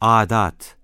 Adat.